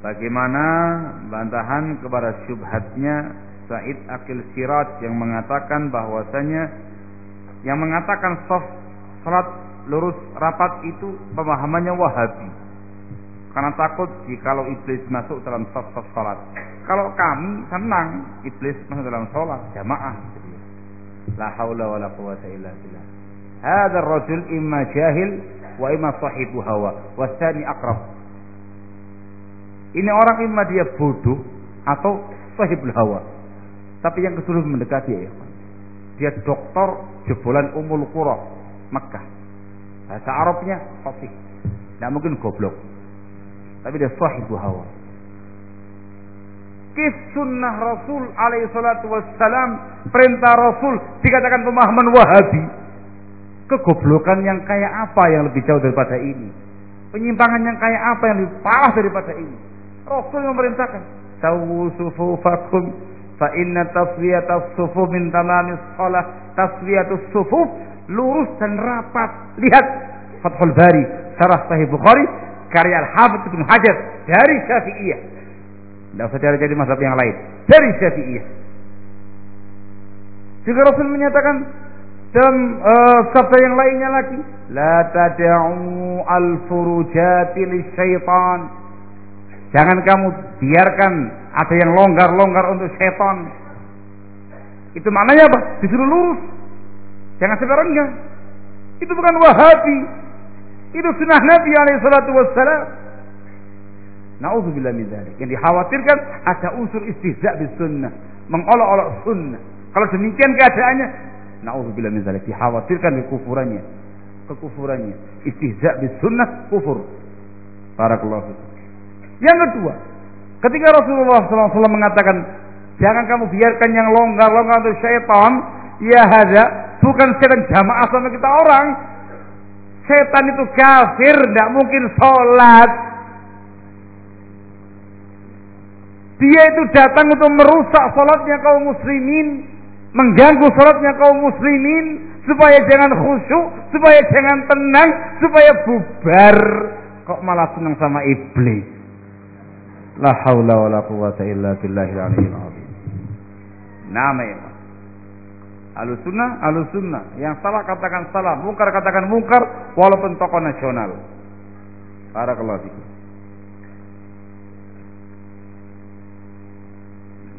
Bagaimana bantahan kepada syubhatnya Said Akil Sirat yang mengatakan bahwasanya yang mengatakan soft salat lurus rapat itu pemahamannya Wahabi. Karena takut jikalau iblis masuk dalam soft-soft salat. Kalau kami senang iblis masuk dalam salat jamaah. La haula wala quwata illa billah. Hadha ar-rajul imma jahil wa imma sahibu hawa wasani aqrab ini orang imma dia bodoh atau sahibul hawa. Tapi yang kedua mendekati ya. Dia doktor jebolan umul qura Makkah. Bahasa Arabnya fasih. Tidak mungkin goblok. Tapi dia sahibul hawa. Kif sunnah Rasul alaihi salatu wassalam perintah Rasul dikatakan pemahaman Wahabi. Kegoblokan yang kayak apa yang lebih jauh daripada ini? Penyimpangan yang kayak apa yang lebih parah daripada ini? Rasul memerintahkan, "Sawu sufufakum fa inna taswiyatas sufuf min tamamis shalah." Taswiyatus sufuf lurus dan rapat. Lihat Fathul Bari, Syarah Sahih Bukhari, karya Al-Hafidz Ibnu Hajar dari Syafi'iyah. Tidak usah cari jadi mazhab yang lain. Dari Syafi'iyah. Juga Rasul menyatakan dalam uh, sabda yang lainnya lagi, la tad'u al-furujati lisyaitan Jangan kamu biarkan ada yang longgar-longgar untuk setan. Itu maknanya apa? Disuruh lurus. Jangan sekarangnya. Itu bukan wahabi. Itu sunnah Nabi alaihi salatu wassalam. Na'udzubillah min dzalik. Yang dikhawatirkan ada unsur istihza bis sunnah, mengolok-olok sunnah. Kalau demikian keadaannya, na'udzubillah min dzalik. Dikhawatirkan kekufurannya. Kekufurannya. Istihza bis sunnah kufur. Barakallahu fikum. Yang kedua, ketika Rasulullah SAW mengatakan, jangan kamu biarkan yang longgar-longgar untuk syaitan, ya hada, bukan setan jamaah sama kita orang. Setan itu kafir, tidak mungkin sholat. Dia itu datang untuk merusak sholatnya kaum muslimin, mengganggu sholatnya kaum muslimin, supaya jangan khusyuk, supaya jangan tenang, supaya bubar. Kok malah senang sama iblis? La haula wa la quwata illa billahil aliyyil azim. Nama ya. Alusunnah, alusunnah. Yang salah katakan salah, mungkar katakan mungkar walaupun tokoh nasional. Barakallahu fikum.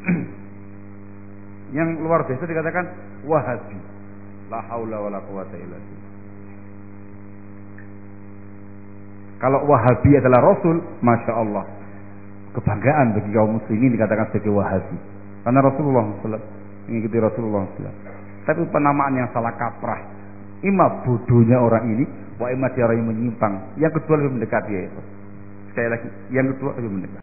Yang luar biasa dikatakan wahabi. La haula wa la quwata illa billah. Kalau wahabi adalah rasul, masya Allah kebanggaan bagi kaum muslimin dikatakan sebagai wahabi. Karena Rasulullah SAW mengikuti Rasulullah SAW. Tapi penamaan yang salah kaprah. Ima bodohnya orang ini, wa ima dia menyimpang. Yang kedua lebih mendekat yaitu. Sekali lagi, yang kedua lebih mendekat.